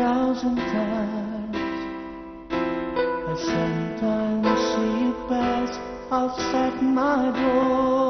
thousand times. I sometimes see you pass outside my door.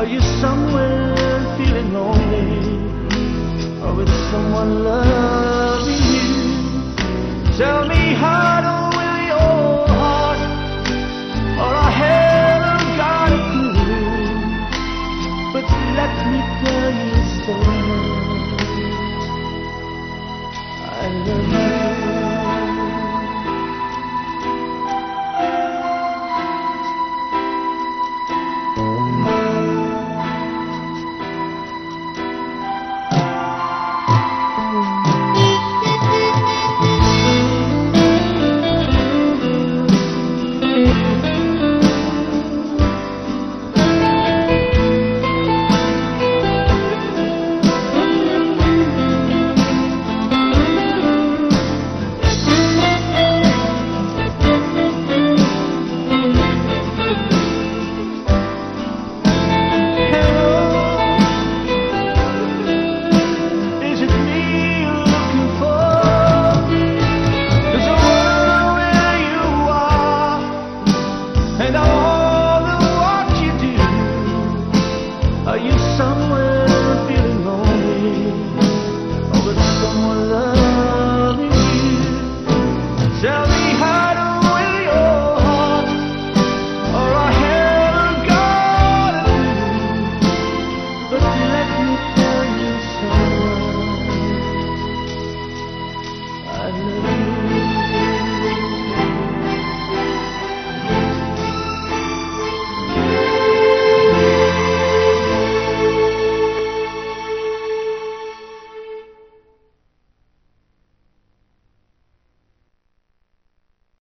Are you somewhere feeling lonely? Or with someone loving you? Tell me how to will your heart Or I haven't got a clue But let me tell you something I love you Are you somewhere feeling lonely? Oh, or someone loving you? Tell